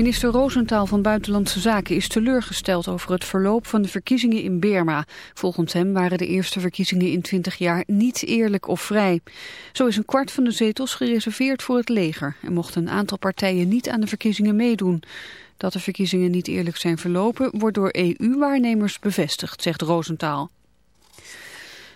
Minister Roosentaal van Buitenlandse Zaken is teleurgesteld over het verloop van de verkiezingen in Burma. Volgens hem waren de eerste verkiezingen in 20 jaar niet eerlijk of vrij. Zo is een kwart van de zetels gereserveerd voor het leger en mochten een aantal partijen niet aan de verkiezingen meedoen. Dat de verkiezingen niet eerlijk zijn verlopen wordt door EU-waarnemers bevestigd, zegt Roosentaal.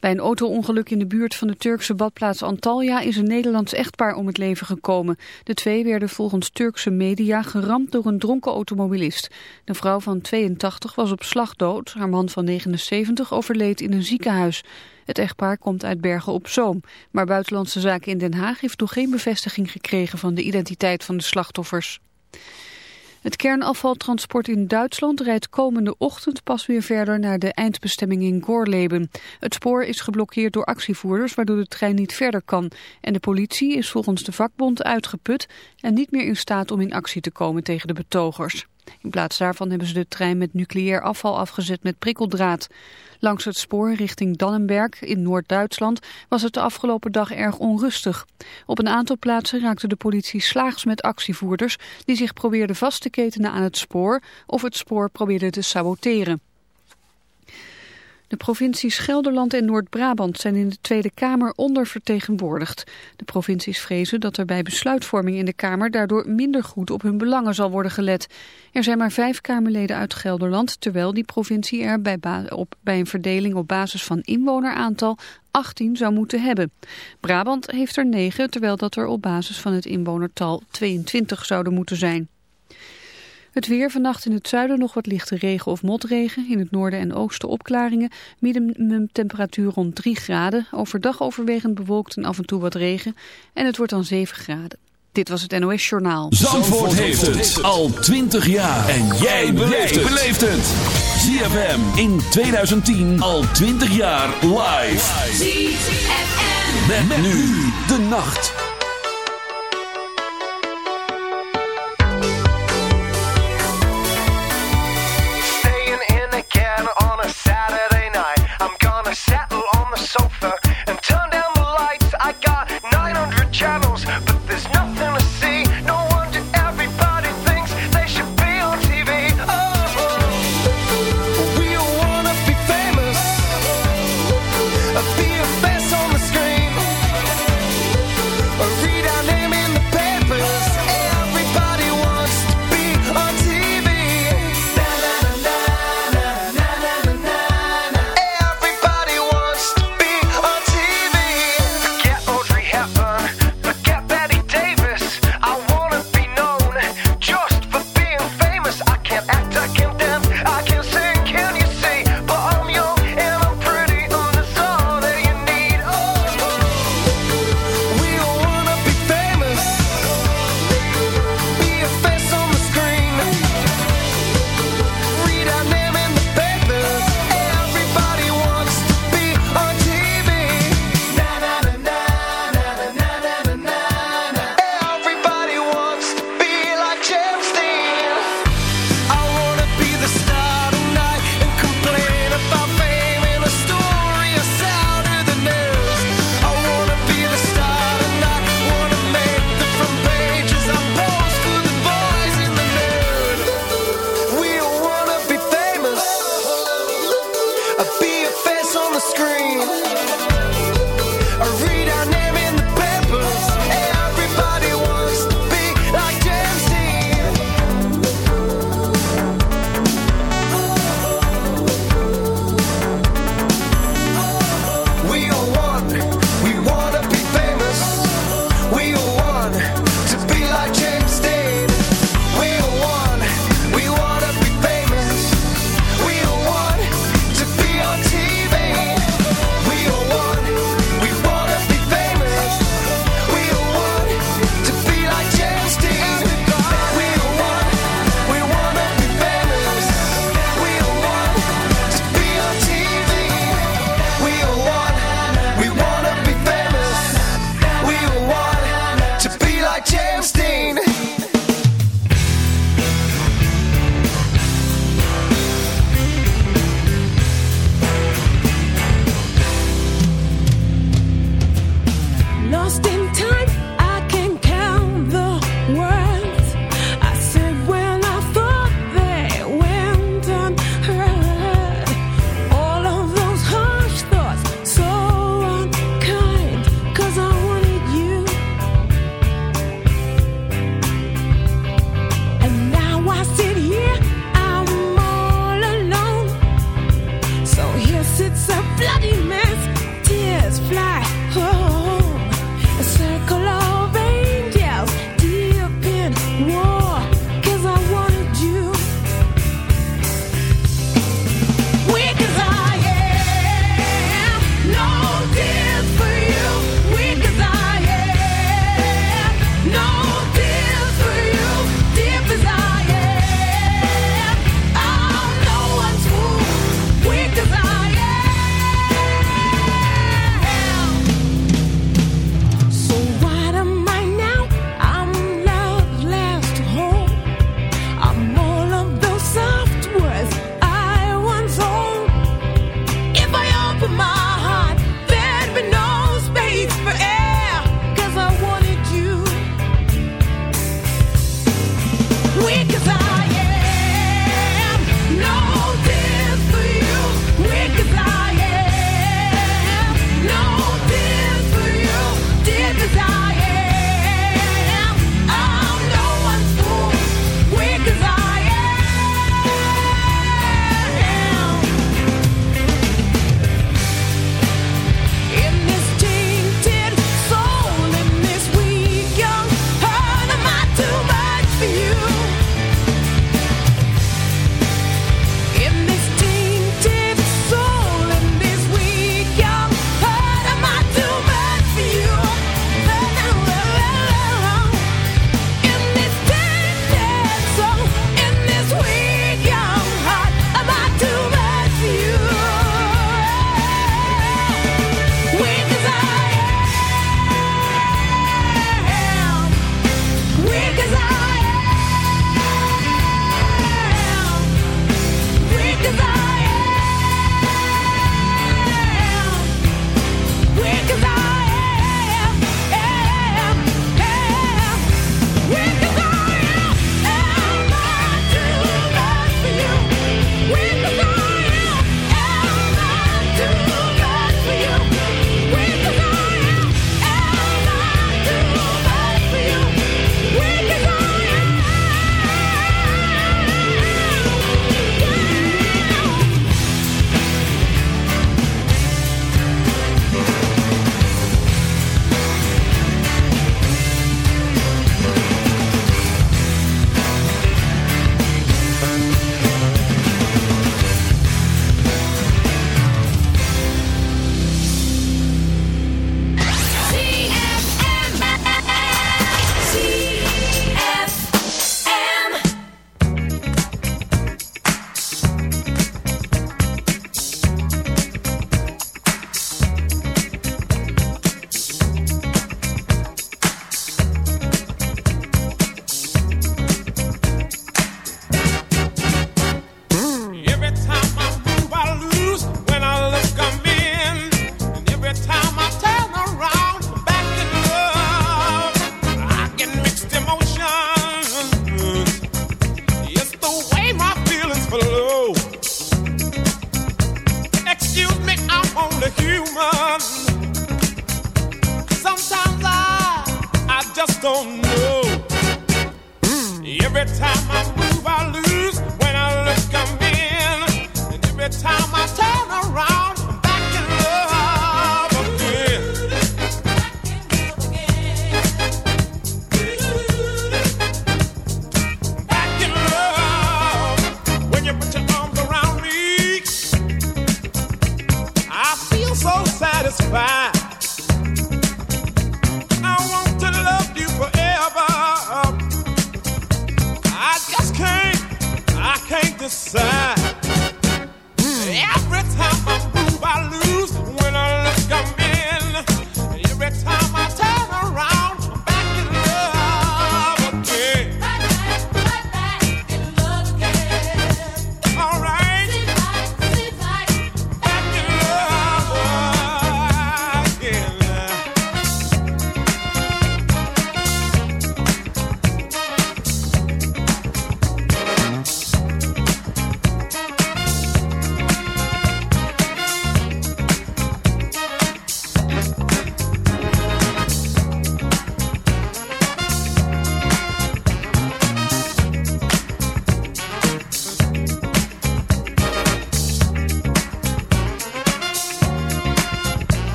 Bij een auto-ongeluk in de buurt van de Turkse badplaats Antalya is een Nederlands echtpaar om het leven gekomen. De twee werden volgens Turkse media geramd door een dronken automobilist. De vrouw van 82 was op slag dood. Haar man van 79 overleed in een ziekenhuis. Het echtpaar komt uit Bergen op Zoom. Maar Buitenlandse Zaken in Den Haag heeft nog geen bevestiging gekregen van de identiteit van de slachtoffers. Het kernafvaltransport in Duitsland rijdt komende ochtend pas weer verder naar de eindbestemming in Gorleben. Het spoor is geblokkeerd door actievoerders waardoor de trein niet verder kan. En de politie is volgens de vakbond uitgeput en niet meer in staat om in actie te komen tegen de betogers. In plaats daarvan hebben ze de trein met nucleair afval afgezet met prikkeldraad. Langs het spoor richting Dannenberg in Noord-Duitsland was het de afgelopen dag erg onrustig. Op een aantal plaatsen raakte de politie slaags met actievoerders die zich probeerden vast te ketenen aan het spoor of het spoor probeerden te saboteren. De provincies Gelderland en Noord-Brabant zijn in de Tweede Kamer ondervertegenwoordigd. De provincies vrezen dat er bij besluitvorming in de Kamer daardoor minder goed op hun belangen zal worden gelet. Er zijn maar vijf Kamerleden uit Gelderland, terwijl die provincie er bij, op, bij een verdeling op basis van inwoneraantal 18 zou moeten hebben. Brabant heeft er 9, terwijl dat er op basis van het inwonertal 22 zouden moeten zijn. Het weer vannacht in het zuiden nog wat lichte regen of motregen. In het noorden en oosten opklaringen. Minimumtemperatuur rond 3 graden. Overdag overwegend bewolkt en af en toe wat regen. En het wordt dan 7 graden. Dit was het NOS Journaal. Zandvoort, heeft het al 20 jaar. En jij beleeft het. ZFM in 2010 al 20 jaar live. ZFM. met nu de nacht. another settle on the sofa.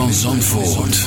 Van Zandvoort.